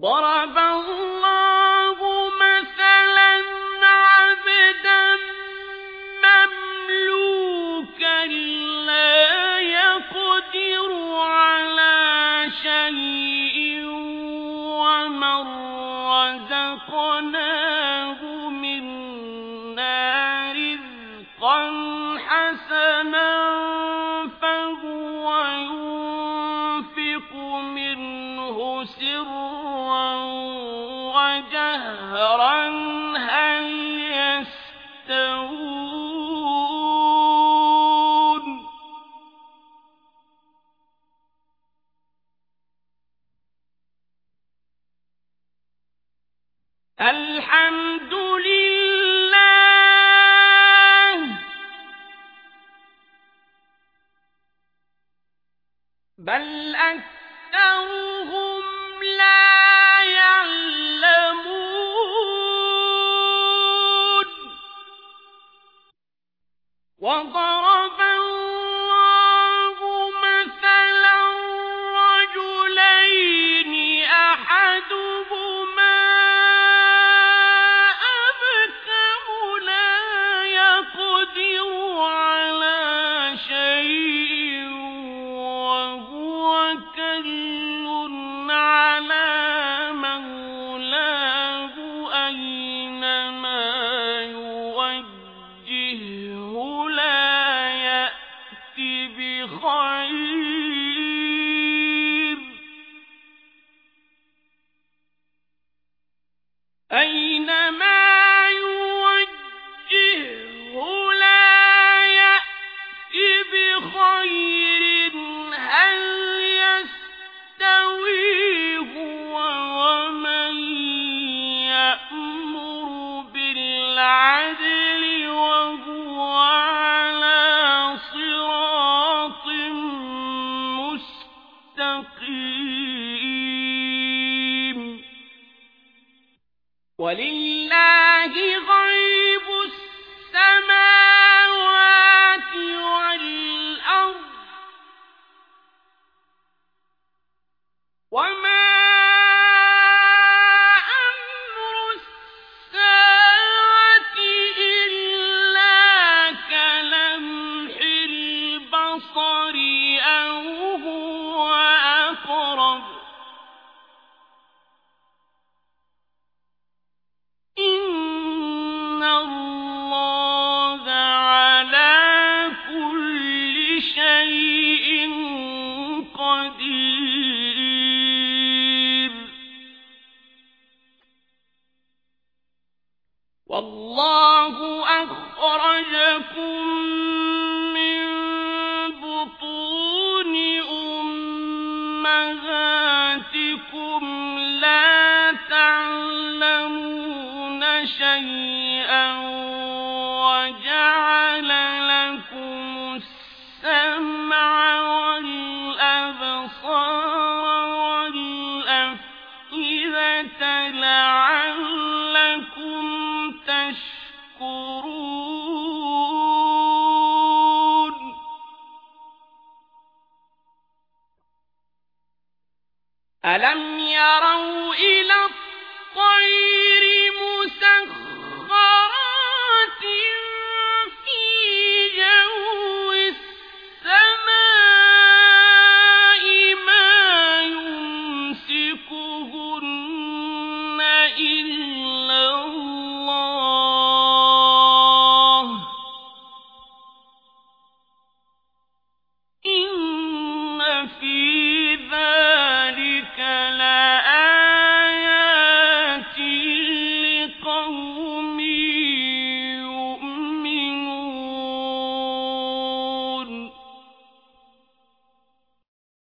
ضرب الله مثلا عبدا مملوكا لا يقدر على شيء ومن رزقناه حسنا فهو ينفق سرا وجهرا هل يستوون؟ الحمد لله بل أكثرهم وضرب ولله والله أخرجكم من بطون أمهاتكم لا تعلمون شيئا وجعل لكم السمع والأبصار ألم يروا إلى الطير